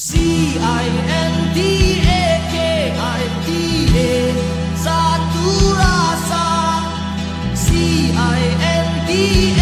C I N D A K I T A Zatura sa C I N D